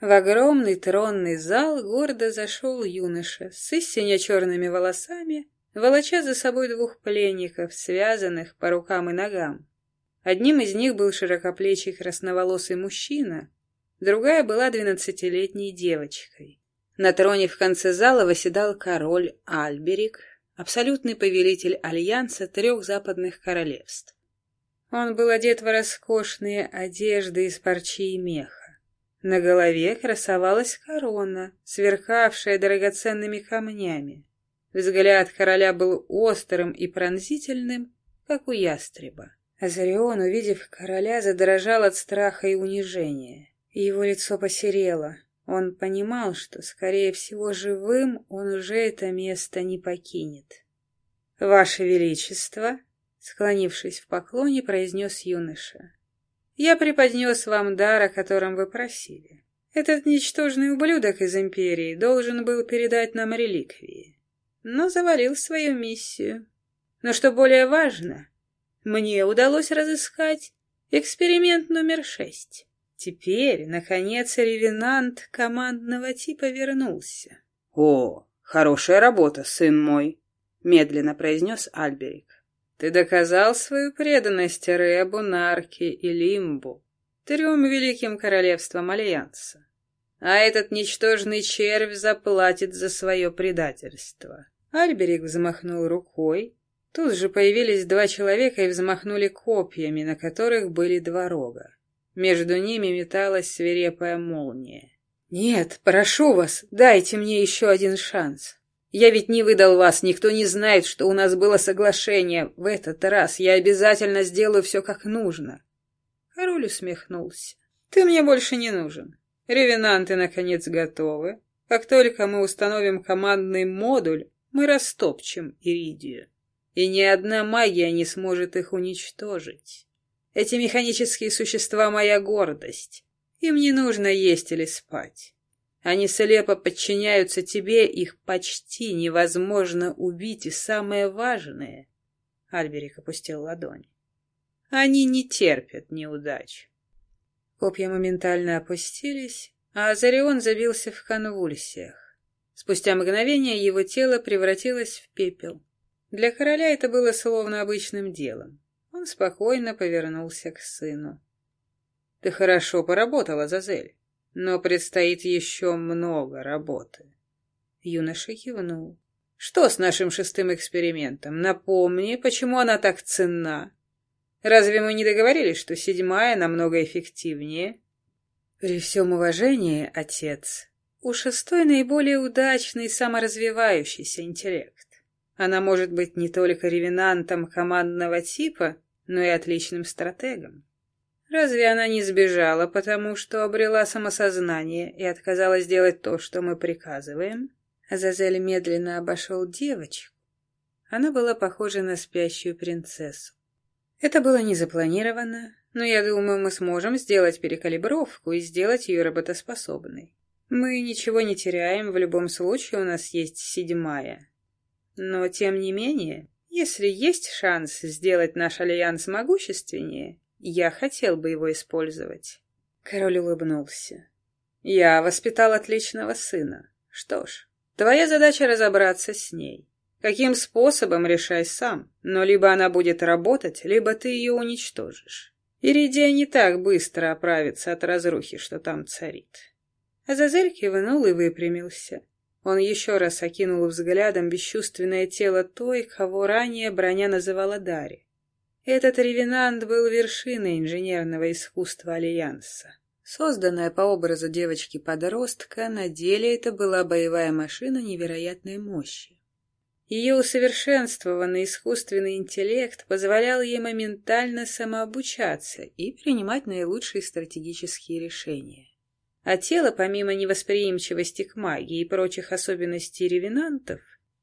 В огромный тронный зал гордо зашел юноша с истинно черными волосами, волоча за собой двух пленников, связанных по рукам и ногам. Одним из них был широкоплечий красноволосый мужчина, другая была двенадцатилетней девочкой. На троне в конце зала восседал король Альберик, абсолютный повелитель альянса трех западных королевств. Он был одет в роскошные одежды из парчи и меха. На голове красовалась корона, сверкавшая драгоценными камнями. Взгляд короля был острым и пронзительным, как у ястреба. Азарион, увидев короля, задрожал от страха и унижения. Его лицо посерело. Он понимал, что, скорее всего, живым он уже это место не покинет. «Ваше Величество!» — склонившись в поклоне, произнес юноша. Я преподнес вам дар, о котором вы просили. Этот ничтожный ублюдок из Империи должен был передать нам реликвии, но завалил свою миссию. Но что более важно, мне удалось разыскать эксперимент номер шесть. Теперь, наконец, ревенант командного типа вернулся. — О, хорошая работа, сын мой, — медленно произнес Альберик. Ты доказал свою преданность Ребу, Нарке и Лимбу, трем великим королевствам Альянса. А этот ничтожный червь заплатит за свое предательство. Альберик взмахнул рукой. Тут же появились два человека и взмахнули копьями, на которых были два рога. Между ними металась свирепая молния. «Нет, прошу вас, дайте мне еще один шанс. Я ведь не выдал вас, никто не знает, что у нас было соглашение. В этот раз я обязательно сделаю все как нужно. Король усмехнулся. Ты мне больше не нужен. Ревенанты, наконец, готовы. Как только мы установим командный модуль, мы растопчем Иридию. И ни одна магия не сможет их уничтожить. Эти механические существа — моя гордость. Им не нужно есть или спать. Они слепо подчиняются тебе, их почти невозможно убить, и самое важное... Альберик опустил ладонь. Они не терпят неудач. Копья моментально опустились, а Азарион забился в конвульсиях. Спустя мгновение его тело превратилось в пепел. Для короля это было словно обычным делом. Он спокойно повернулся к сыну. — Ты хорошо поработала, Зазель но предстоит еще много работы. Юноша кивнул. Что с нашим шестым экспериментом? Напомни, почему она так ценна? Разве мы не договорились, что седьмая намного эффективнее? При всем уважении, отец, у шестой наиболее удачный саморазвивающийся интеллект. Она может быть не только ревенантом командного типа, но и отличным стратегом. Разве она не сбежала, потому что обрела самосознание и отказалась делать то, что мы приказываем? Азазель медленно обошел девочку. Она была похожа на спящую принцессу. Это было не запланировано, но я думаю, мы сможем сделать перекалибровку и сделать ее работоспособной. Мы ничего не теряем, в любом случае у нас есть седьмая. Но, тем не менее, если есть шанс сделать наш альянс могущественнее, я хотел бы его использовать. Король улыбнулся. Я воспитал отличного сына. Что ж, твоя задача разобраться с ней. Каким способом решай сам, но либо она будет работать, либо ты ее уничтожишь. Иридия не так быстро оправится от разрухи, что там царит. Азазель кивнул и выпрямился. Он еще раз окинул взглядом бесчувственное тело той, кого ранее броня называла Дари. Этот ревенант был вершиной инженерного искусства Альянса. Созданная по образу девочки-подростка, на деле это была боевая машина невероятной мощи. Ее усовершенствованный искусственный интеллект позволял ей моментально самообучаться и принимать наилучшие стратегические решения. А тело, помимо невосприимчивости к магии и прочих особенностей ревенантов,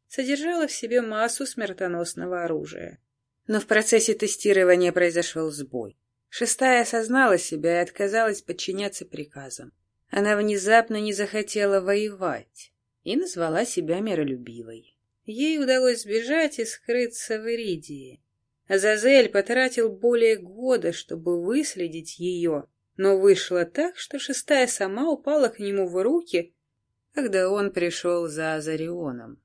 содержало в себе массу смертоносного оружия. Но в процессе тестирования произошел сбой. Шестая осознала себя и отказалась подчиняться приказам. Она внезапно не захотела воевать и назвала себя миролюбивой. Ей удалось сбежать и скрыться в Иридии. Азазель потратил более года, чтобы выследить ее Но вышло так, что шестая сама упала к нему в руки, когда он пришел за Азарионом.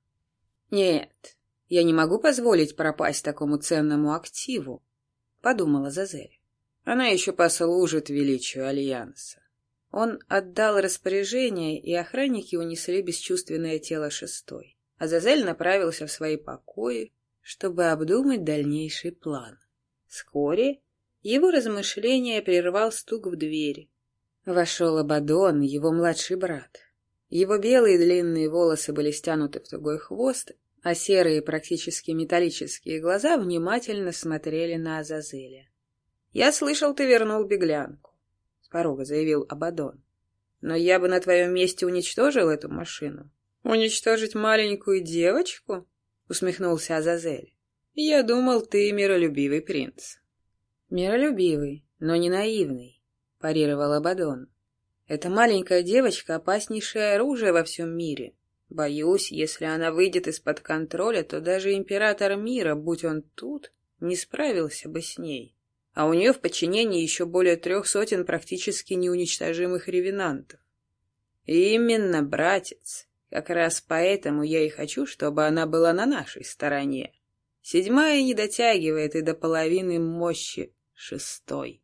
«Нет, я не могу позволить пропасть такому ценному активу», — подумала Зазель. «Она еще послужит величию Альянса». Он отдал распоряжение, и охранники унесли бесчувственное тело шестой. Азазель направился в свои покои, чтобы обдумать дальнейший план. Вскоре его размышления прервал стук в двери. Вошел Абадон, его младший брат. Его белые длинные волосы были стянуты в тугой хвост, а серые, практически металлические глаза внимательно смотрели на Азазеля. «Я слышал, ты вернул беглянку», — с порога заявил Абадон. «Но я бы на твоем месте уничтожил эту машину». «Уничтожить маленькую девочку?» — усмехнулся Азазель. «Я думал, ты миролюбивый принц». «Миролюбивый, но не наивный», — парировал Абадон. «Эта маленькая девочка — опаснейшее оружие во всем мире. Боюсь, если она выйдет из-под контроля, то даже император мира, будь он тут, не справился бы с ней. А у нее в подчинении еще более трех сотен практически неуничтожимых ревенантов. Именно, братец. Как раз поэтому я и хочу, чтобы она была на нашей стороне. Седьмая не дотягивает и до половины мощи шестой.